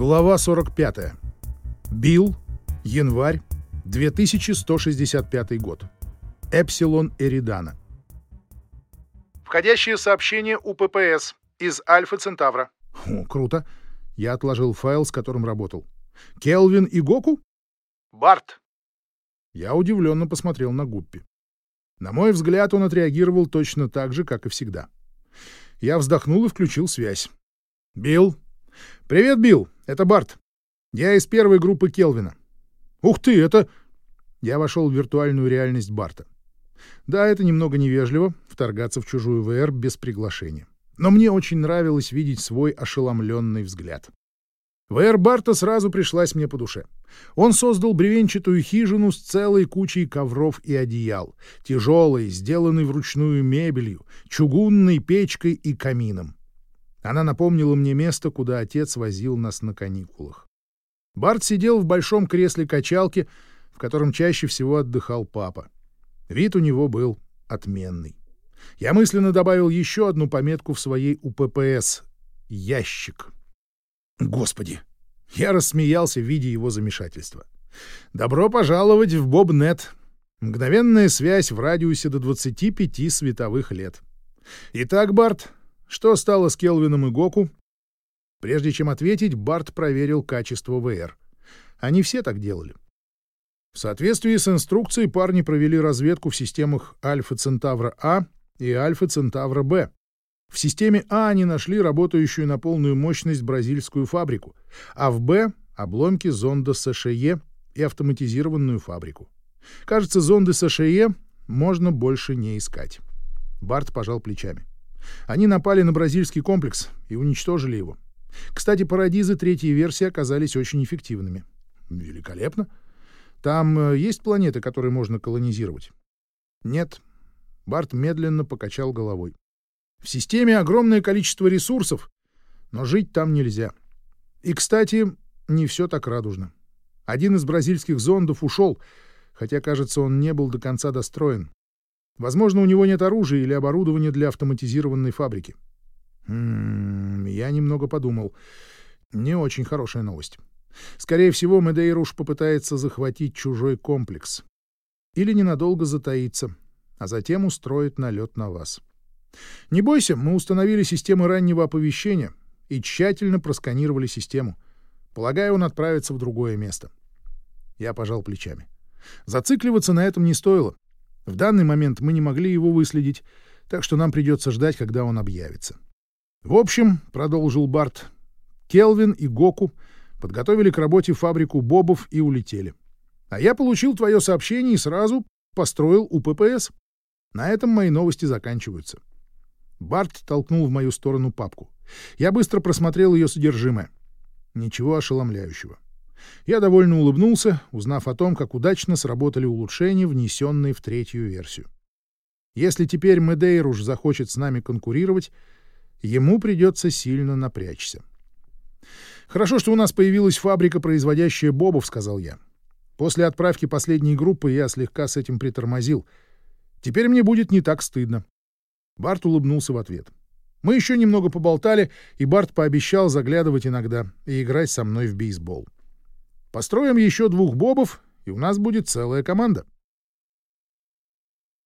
Глава 45. Билл. Январь. 2165 год. Эпсилон Эридана. Входящее сообщение УППС из Альфа Центавра. О, круто. Я отложил файл, с которым работал. Келвин и Гоку? Барт. Я удивленно посмотрел на Гуппи. На мой взгляд, он отреагировал точно так же, как и всегда. Я вздохнул и включил связь. «Билл?» «Привет, Билл. Это Барт. Я из первой группы Келвина». «Ух ты, это...» Я вошел в виртуальную реальность Барта. Да, это немного невежливо — вторгаться в чужую ВР без приглашения. Но мне очень нравилось видеть свой ошеломленный взгляд. ВР Барта сразу пришлась мне по душе. Он создал бревенчатую хижину с целой кучей ковров и одеял, тяжелой, сделанной вручную мебелью, чугунной печкой и камином. Она напомнила мне место, куда отец возил нас на каникулах. Барт сидел в большом кресле качалки, в котором чаще всего отдыхал папа. Вид у него был отменный. Я мысленно добавил еще одну пометку в своей УППС — ящик. Господи! Я рассмеялся, видя его замешательство. Добро пожаловать в Бобнет. Мгновенная связь в радиусе до 25 световых лет. Итак, Барт, что стало с Келвином и Гоку? Прежде чем ответить, Барт проверил качество ВР. Они все так делали. В соответствии с инструкцией парни провели разведку в системах Альфа Центавра А и Альфа Центавра Б. В системе А они нашли работающую на полную мощность бразильскую фабрику, а в Б — обломки зонда СШЕ и автоматизированную фабрику. Кажется, зонды СШЕ можно больше не искать. Барт пожал плечами. Они напали на бразильский комплекс и уничтожили его. Кстати, парадизы третьей версии оказались очень эффективными. Великолепно. Там э, есть планеты, которые можно колонизировать? Нет. Барт медленно покачал головой. В системе огромное количество ресурсов, но жить там нельзя. И, кстати, не все так радужно. Один из бразильских зондов ушел, хотя, кажется, он не был до конца достроен. Возможно, у него нет оружия или оборудования для автоматизированной фабрики. М -м, я немного подумал. Не очень хорошая новость. Скорее всего, Медейруш попытается захватить чужой комплекс. Или ненадолго затаиться, а затем устроит налет на вас. Не бойся, мы установили системы раннего оповещения и тщательно просканировали систему. Полагаю, он отправится в другое место. Я пожал плечами. Зацикливаться на этом не стоило. В данный момент мы не могли его выследить, так что нам придется ждать, когда он объявится. В общем, — продолжил Барт, — Келвин и Гоку подготовили к работе фабрику бобов и улетели. А я получил твое сообщение и сразу построил УППС. На этом мои новости заканчиваются. Барт толкнул в мою сторону папку. Я быстро просмотрел ее содержимое. Ничего ошеломляющего. Я довольно улыбнулся, узнав о том, как удачно сработали улучшения, внесенные в третью версию. Если теперь Медейруш захочет с нами конкурировать, ему придется сильно напрячься. «Хорошо, что у нас появилась фабрика, производящая бобов», — сказал я. После отправки последней группы я слегка с этим притормозил. Теперь мне будет не так стыдно. Барт улыбнулся в ответ. Мы еще немного поболтали, и Барт пообещал заглядывать иногда и играть со мной в бейсбол. Построим еще двух бобов, и у нас будет целая команда.